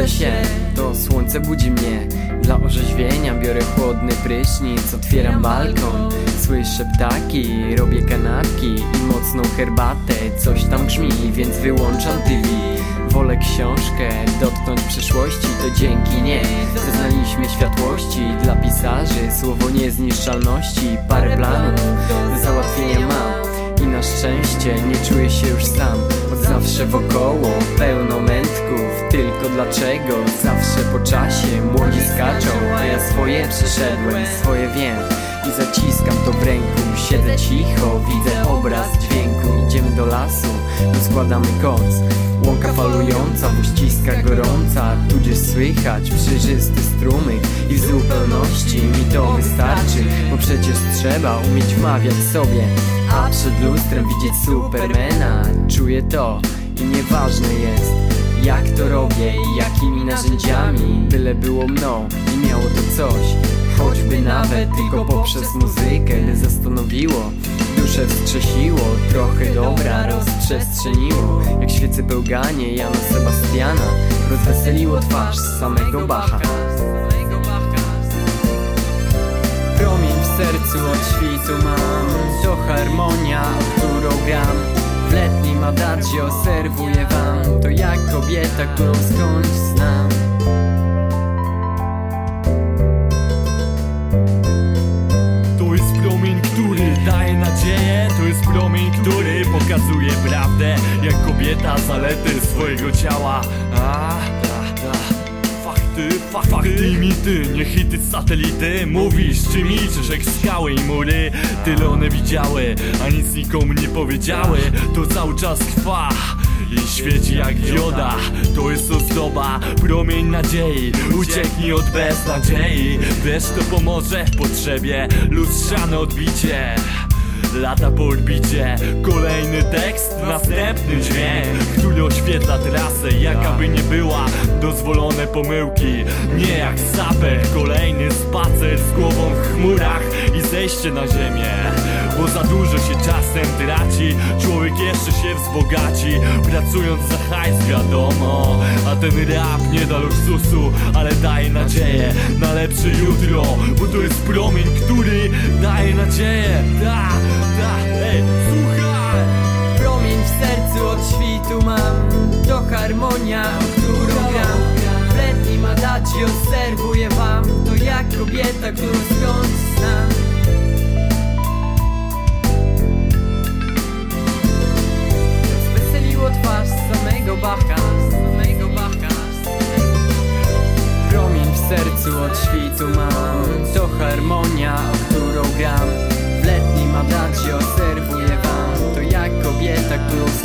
budzę się, to słońce budzi mnie. Dla orzeźwienia biorę chłodny prysznic Otwieram balkon, słyszę ptaki Robię kanapki i mocną herbatę. Coś tam grzmi, więc wyłączam TV Wolę książkę, dotknąć przyszłości To dzięki niej zaznaliśmy światłości. Dla pisarzy słowo niezniszczalności Parę planów do załatwienia mam. i na szczęście nie czuję się już sam. Od zawsze wokoło pełno mętków Tylko dlaczego? Zawsze po czasie młodzi skaczą A ja swoje przeszedłem, swoje wiem. I zaciskam to w ręku. Siedzę cicho, widzę obraz dźwięku. Idziemy do lasu, składamy koc. Łąka falująca, w uściskach gorąca. Tudzież słychać przejrzysty strumyk. I w zupełności mi to wystarczy Bo przecież trzeba umieć wmawiać sobie. A przed lustrem widzieć supermana Czuję to. I nieważne jest Jak to robię i jakimi narzędziami? Byle było mną i miało to coś. Choćby nawet tylko poprzez muzykę Zastanowiło duszę wstrzesiło Trochę dobra rozprzestrzeniło. Jak świece pełganie Jana Sebastiana Rozweseliło twarz samego Bacha. Promień w sercu od świtu mam To harmonia, którą gram W letnim adagio serwuję wam. To jak kobieta, którą skądś znam. To jest promień, który daje nadzieję. To jest promień, który pokazuje prawdę. Jak kobieta zalety swojego ciała. Fakty, fakty, fakty i mity, nie hity z satelity. Mówisz czy milczysz jak skały i mury? Tyle one widziały, a nic nikomu nie powiedziały. To cały czas trwa i świeci jak dioda To jest ozdoba, promień nadziei. Ucieknij od beznadziei. Wiesz to pomoże w potrzebie. Lustrzane odbicie Lata po orbicie Kolejny tekst, następny dźwięk Który oświetla trasę Jaka by nie była Dozwolone pomyłki. Nie jak zapech Kolejny spacer z głową w chmurach I zejście na ziemię Bo za dużo się czasem traci jeszcze się wzbogaci Pracując za hajs wiadomo. A ten rap nie da luksusu Ale daje nadzieję na lepsze jutro Bo to jest promień, który daje nadzieję. Da, da, ej, słuchaj! Promień w sercu od świtu mam To harmonia, którą gram. W letnim adagio serwuję wam To jak kobieta, którą świtu mam. To harmonia, o którą gram. W letnim adacie obserwuję wam. To jak kobieta, którą